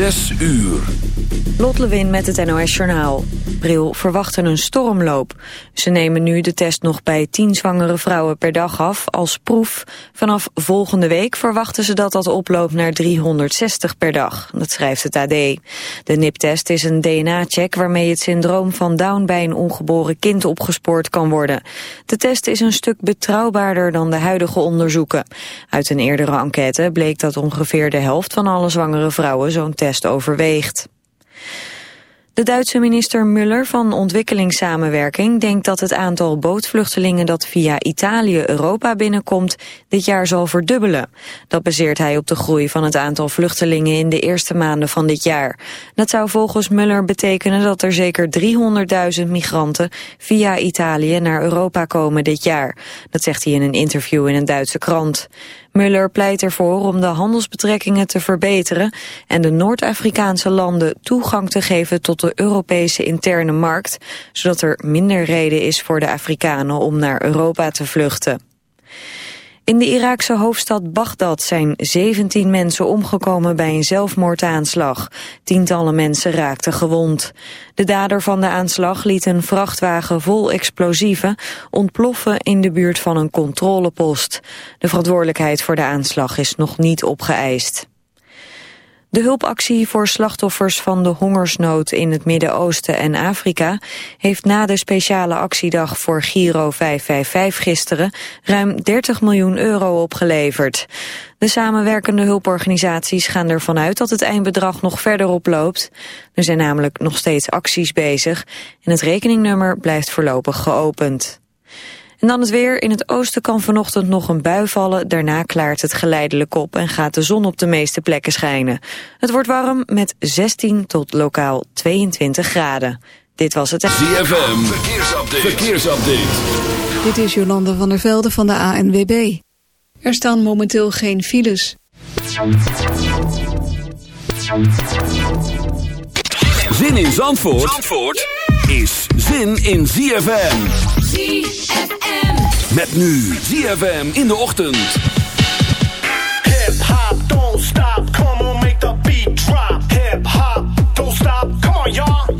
Zes uur. Lot Lewin met het NOS Journaal. Bril verwachten een stormloop. Ze nemen nu de test nog bij 10 zwangere vrouwen per dag af als proef. Vanaf volgende week verwachten ze dat dat oploopt naar 360 per dag. Dat schrijft het AD. De NIP-test is een DNA-check waarmee het syndroom van Down bij een ongeboren kind opgespoord kan worden. De test is een stuk betrouwbaarder dan de huidige onderzoeken. Uit een eerdere enquête bleek dat ongeveer de helft van alle zwangere vrouwen zo'n test overweegt. De Duitse minister Muller van Ontwikkelingssamenwerking denkt dat het aantal bootvluchtelingen dat via Italië Europa binnenkomt dit jaar zal verdubbelen. Dat baseert hij op de groei van het aantal vluchtelingen in de eerste maanden van dit jaar. Dat zou volgens Muller betekenen dat er zeker 300.000 migranten via Italië naar Europa komen dit jaar. Dat zegt hij in een interview in een Duitse krant. Muller pleit ervoor om de handelsbetrekkingen te verbeteren en de Noord-Afrikaanse landen toegang te geven tot de Europese interne markt, zodat er minder reden is voor de Afrikanen om naar Europa te vluchten. In de Iraakse hoofdstad Bagdad zijn 17 mensen omgekomen bij een zelfmoordaanslag. Tientallen mensen raakten gewond. De dader van de aanslag liet een vrachtwagen vol explosieven ontploffen in de buurt van een controlepost. De verantwoordelijkheid voor de aanslag is nog niet opgeëist. De hulpactie voor slachtoffers van de hongersnood in het Midden-Oosten en Afrika heeft na de speciale actiedag voor Giro 555 gisteren ruim 30 miljoen euro opgeleverd. De samenwerkende hulporganisaties gaan ervan uit dat het eindbedrag nog verder oploopt. Er zijn namelijk nog steeds acties bezig en het rekeningnummer blijft voorlopig geopend. En dan het weer. In het oosten kan vanochtend nog een bui vallen. Daarna klaart het geleidelijk op en gaat de zon op de meeste plekken schijnen. Het wordt warm met 16 tot lokaal 22 graden. Dit was het... ZFM. Verkeersupdate. Verkeersupdate. Dit is Jolande van der Velde van de ANWB. Er staan momenteel geen files. Zin in Zandvoort, Zandvoort? Is zin in ZFM. ZFM. Met nu ZFM in de ochtend. Hip hop, don't stop, come on, make the beat drop. Hip hop, don't stop, come on, y'all.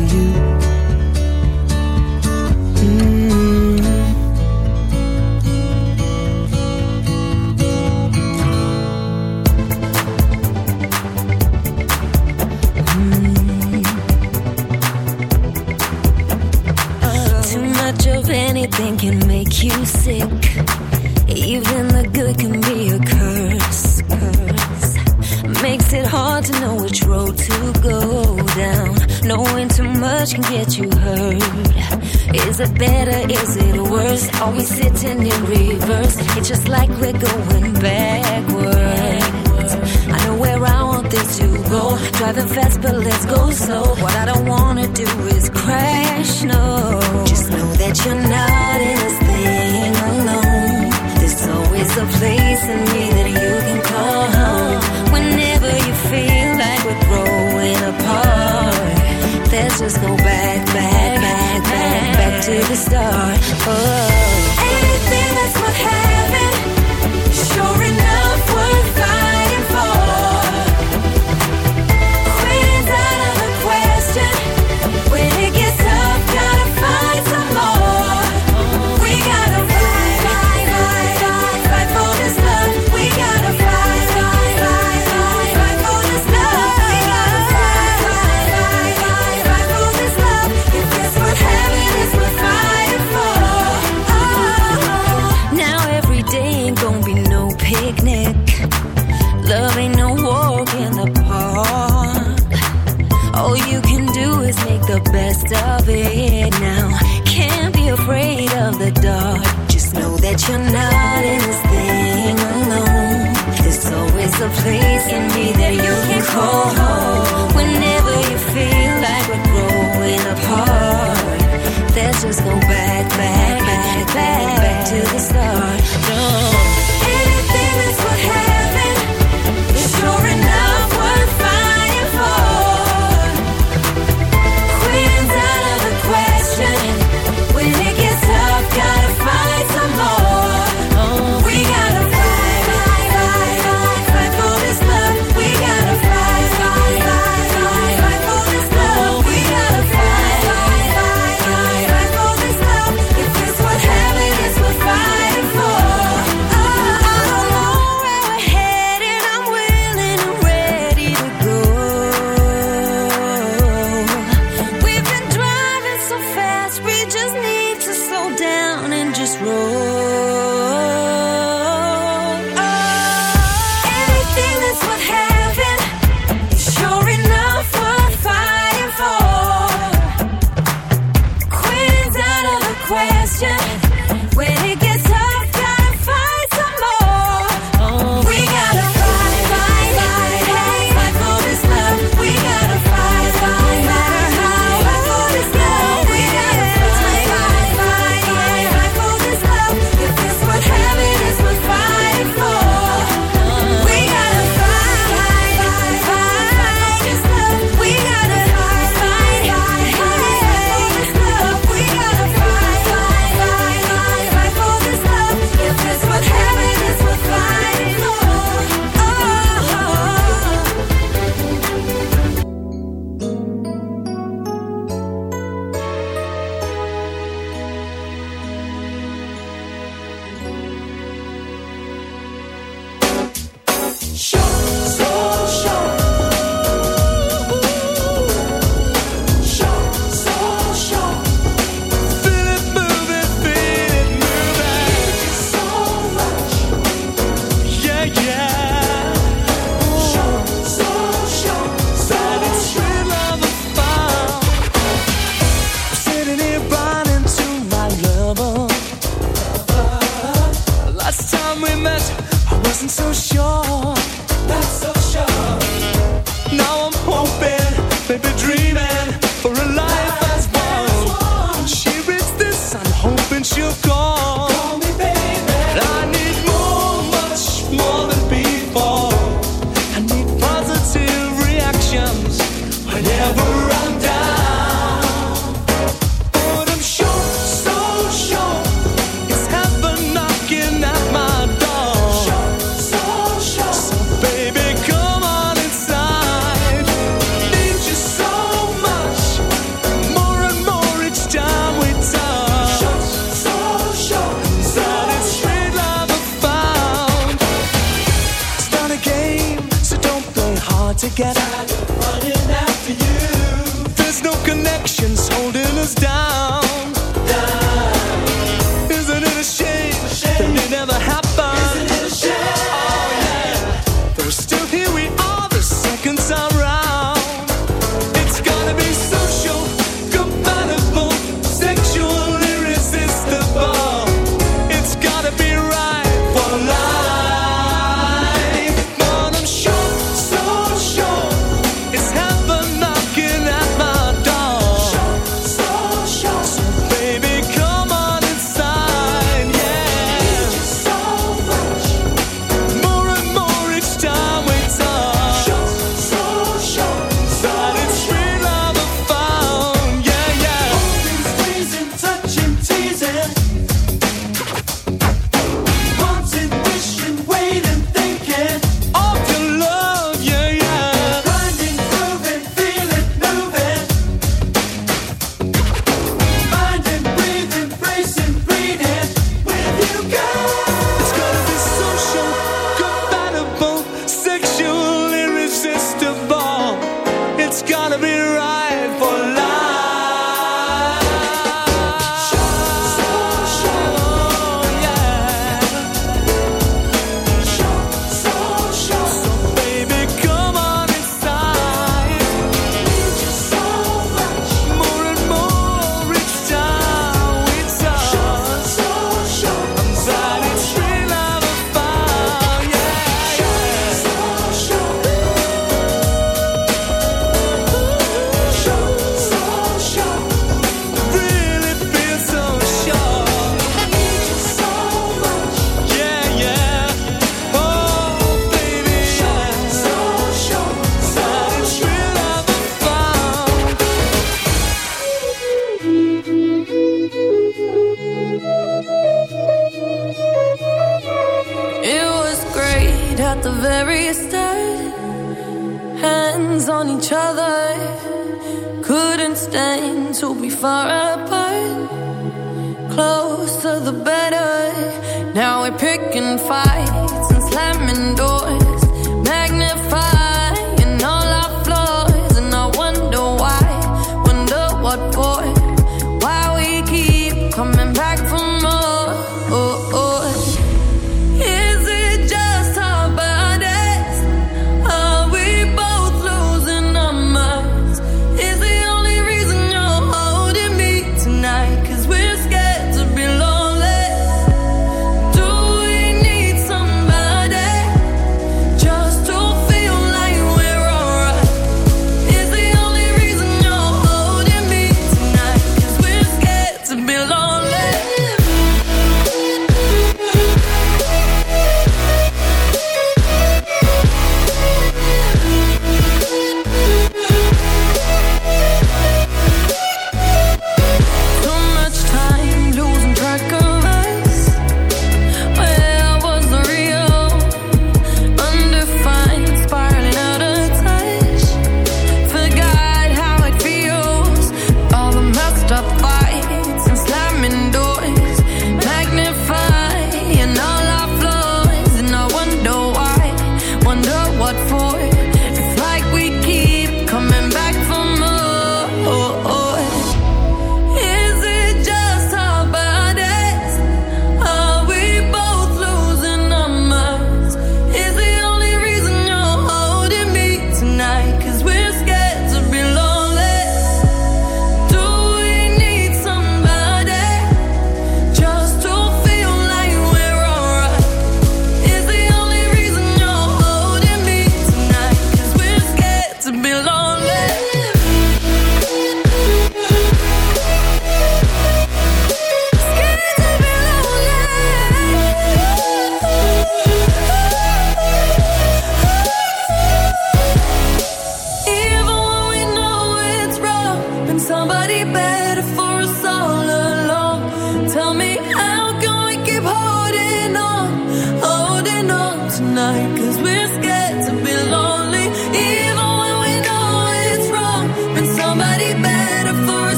destined to be far apart. Closer the better. Now we're picking fights and slamming doors.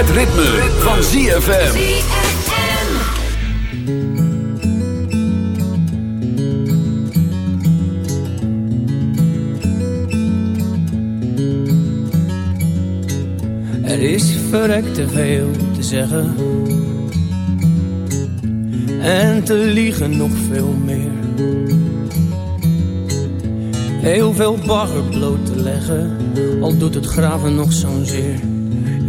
Het ritme, van ZFM. Er is verrekt te veel te zeggen. En te liegen nog veel meer. Heel veel bagger bloot te leggen. Al doet het graven nog zo'n zeer.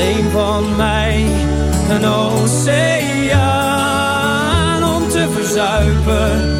alleen van mij. Een oceaan om te verzuipen.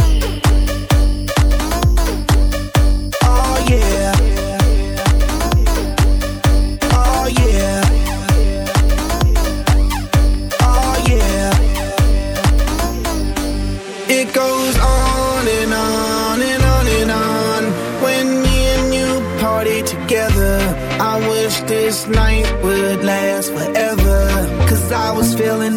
Feeling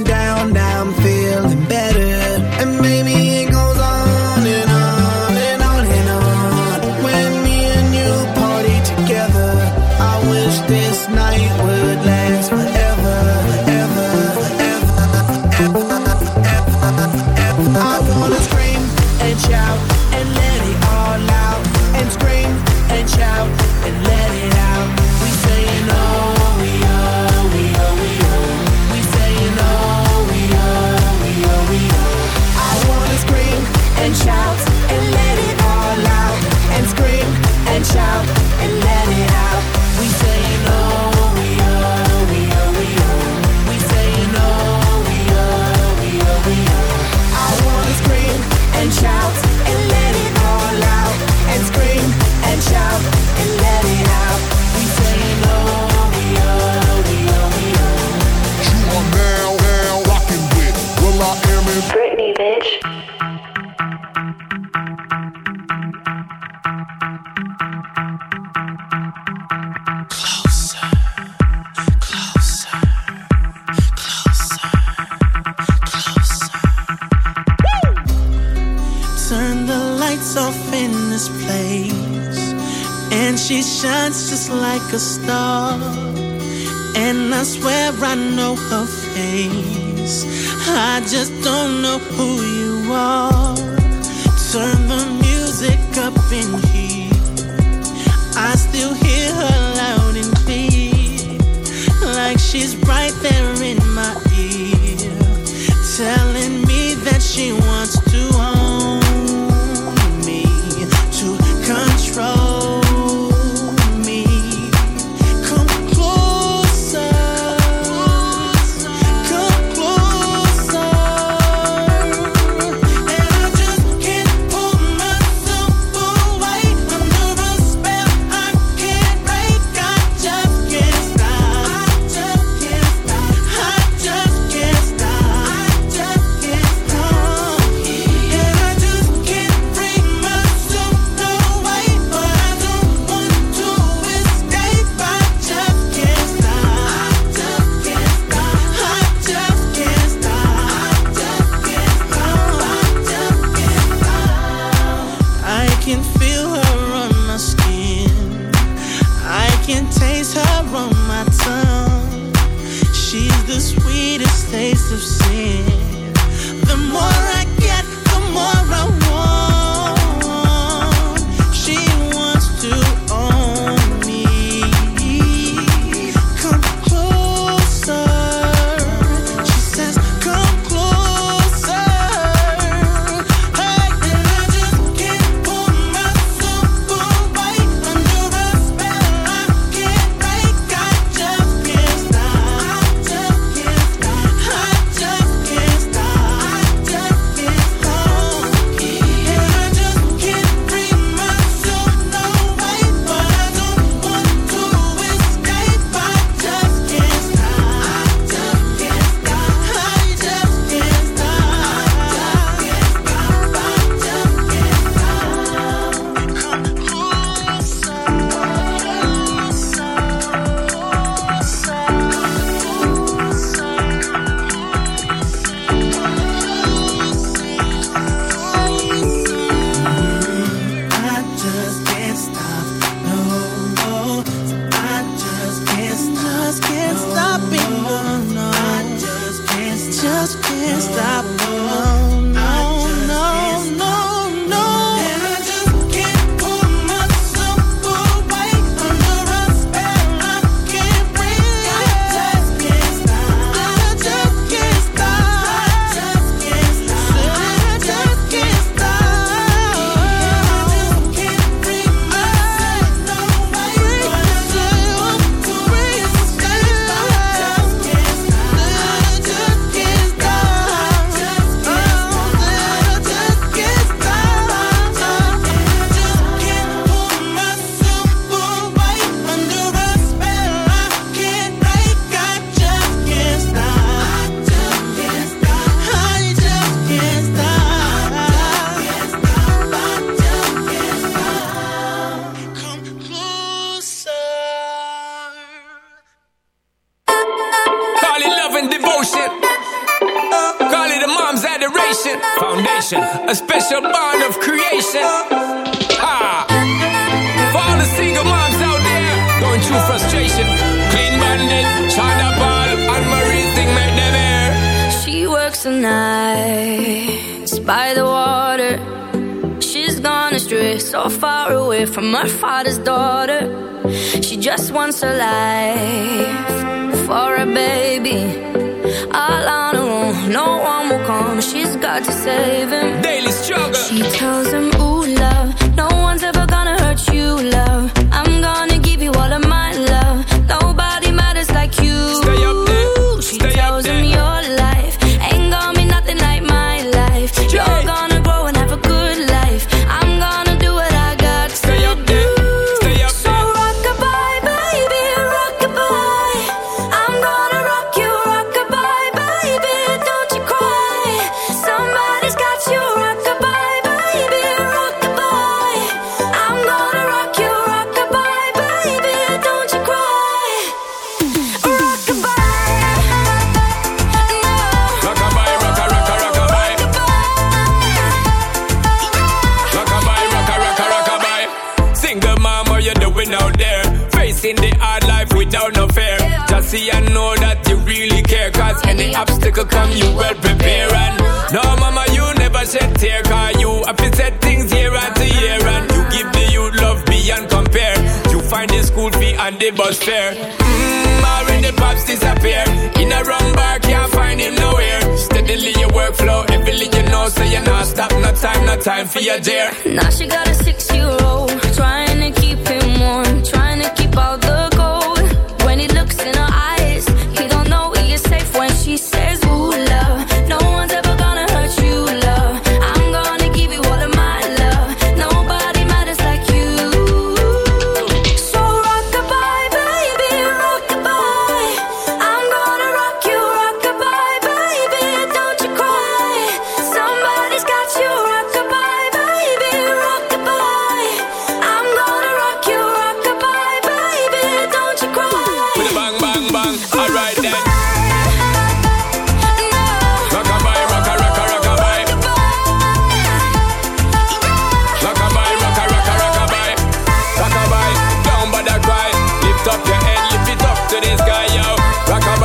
lift up your head, lift it up to the sky, yo. Rock a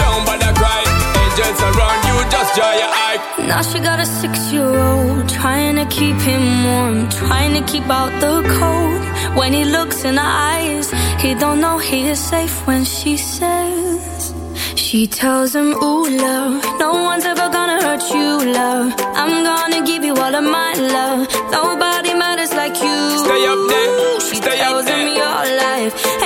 don't bother cry. Angels around you, just your eye. Now she got a six-year-old, trying to keep him warm, trying to keep out the cold. When he looks in her eyes, he don't know he is safe when she says. She tells him, ooh, love, no one's ever gonna hurt you, love. I'm gonna give you all of my love. Nobody matters like you. Stay up there. She Stay tells up there. him your life.